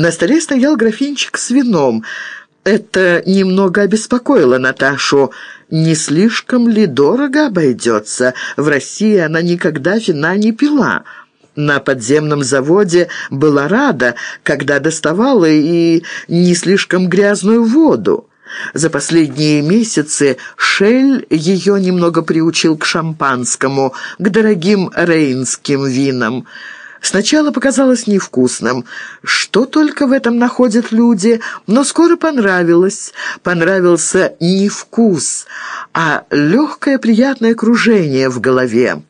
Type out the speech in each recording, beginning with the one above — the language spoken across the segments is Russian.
На столе стоял графинчик с вином. Это немного обеспокоило Наташу. Не слишком ли дорого обойдется? В России она никогда вина не пила. На подземном заводе была рада, когда доставала и не слишком грязную воду. За последние месяцы Шель ее немного приучил к шампанскому, к дорогим рейнским винам. Сначала показалось невкусным. Что только в этом находят люди, но скоро понравилось. Понравился не вкус, а легкое приятное кружение в голове.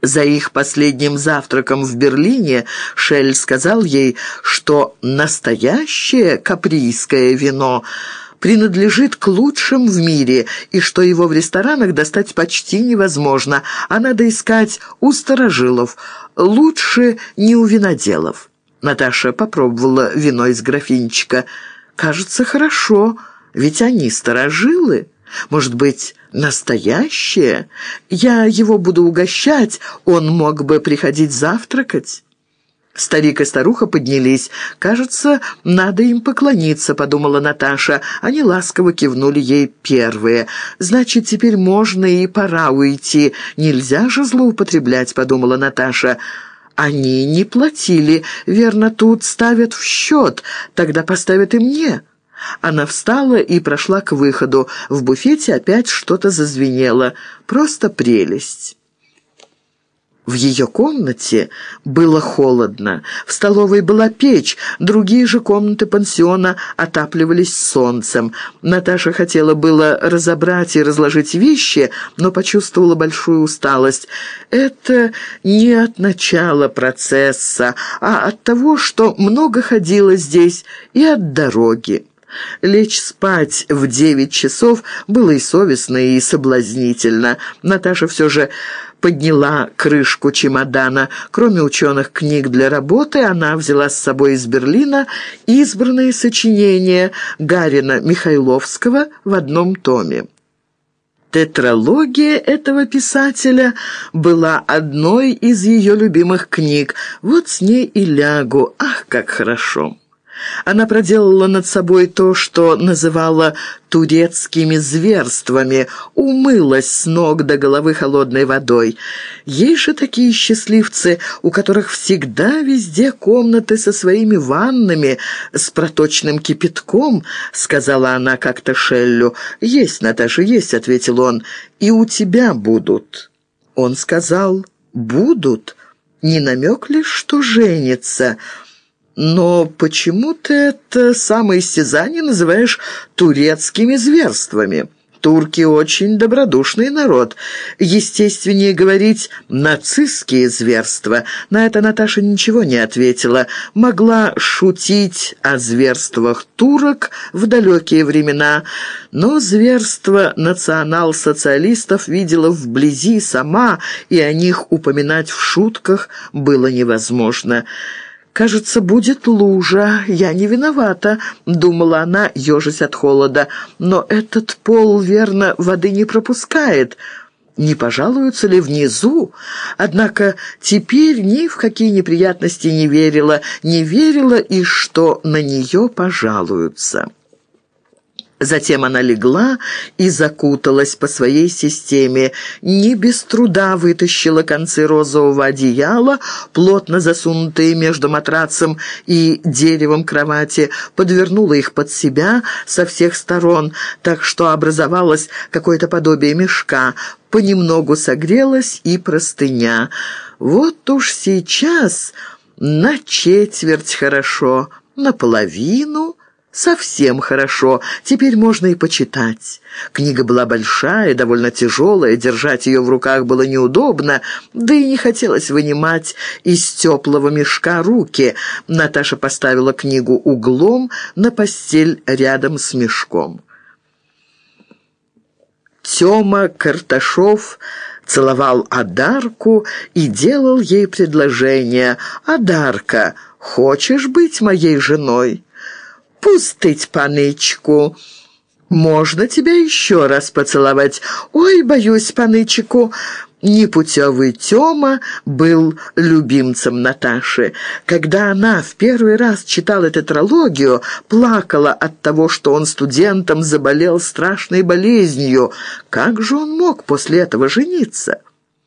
За их последним завтраком в Берлине Шель сказал ей, что настоящее каприйское вино принадлежит к лучшим в мире, и что его в ресторанах достать почти невозможно, а надо искать у старожилов, лучше не у виноделов. Наташа попробовала вино из графинчика. «Кажется, хорошо, ведь они старожилы». Может быть, настоящее? Я его буду угощать, он мог бы приходить завтракать». Старик и старуха поднялись. «Кажется, надо им поклониться», — подумала Наташа. Они ласково кивнули ей первые. «Значит, теперь можно и пора уйти. Нельзя же злоупотреблять», — подумала Наташа. «Они не платили. Верно, тут ставят в счет. Тогда поставят и мне». Она встала и прошла к выходу. В буфете опять что-то зазвенело. Просто прелесть. В ее комнате было холодно. В столовой была печь, другие же комнаты пансиона отапливались солнцем. Наташа хотела было разобрать и разложить вещи, но почувствовала большую усталость. Это не от начала процесса, а от того, что много ходила здесь, и от дороги. Лечь спать в девять часов было и совестно, и соблазнительно. Наташа все же подняла крышку чемодана. Кроме ученых книг для работы, она взяла с собой из Берлина избранные сочинения Гарина Михайловского в одном томе. Тетралогия этого писателя была одной из ее любимых книг. Вот с ней и лягу. Ах, как хорошо! Она проделала над собой то, что называла турецкими зверствами, умылась с ног до головы холодной водой. Есть же такие счастливцы, у которых всегда везде комнаты со своими ваннами, с проточным кипятком, сказала она как-то Шеллю. «Есть, Наташа, есть», — ответил он, — «и у тебя будут». Он сказал «будут». Не намек ли, что женится?» Но почему ты это самоистязание называешь турецкими зверствами? Турки очень добродушный народ. Естественнее говорить «нацистские зверства». На это Наташа ничего не ответила. Могла шутить о зверствах турок в далекие времена, но зверство национал-социалистов видела вблизи сама, и о них упоминать в шутках было невозможно. «Кажется, будет лужа. Я не виновата», — думала она, ежась от холода. «Но этот пол, верно, воды не пропускает». Не пожалуются ли внизу? Однако теперь ни в какие неприятности не верила, не верила и что на нее пожалуются. Затем она легла и закуталась по своей системе. Не без труда вытащила концы розового одеяла, плотно засунутые между матрацем и деревом кровати, подвернула их под себя со всех сторон, так что образовалось какое-то подобие мешка. Понемногу согрелась и простыня. Вот уж сейчас на четверть хорошо, наполовину Совсем хорошо. Теперь можно и почитать. Книга была большая, довольно тяжелая, держать ее в руках было неудобно, да и не хотелось вынимать из теплого мешка руки. Наташа поставила книгу углом на постель рядом с мешком. Тёма Карташов целовал Адарку и делал ей предложение. «Адарка, хочешь быть моей женой?» «Пустить панычку!» «Можно тебя еще раз поцеловать?» «Ой, боюсь, панычку!» Непутевый Тёма был любимцем Наташи. Когда она в первый раз читала тетралогию, плакала от того, что он студентом заболел страшной болезнью. Как же он мог после этого жениться?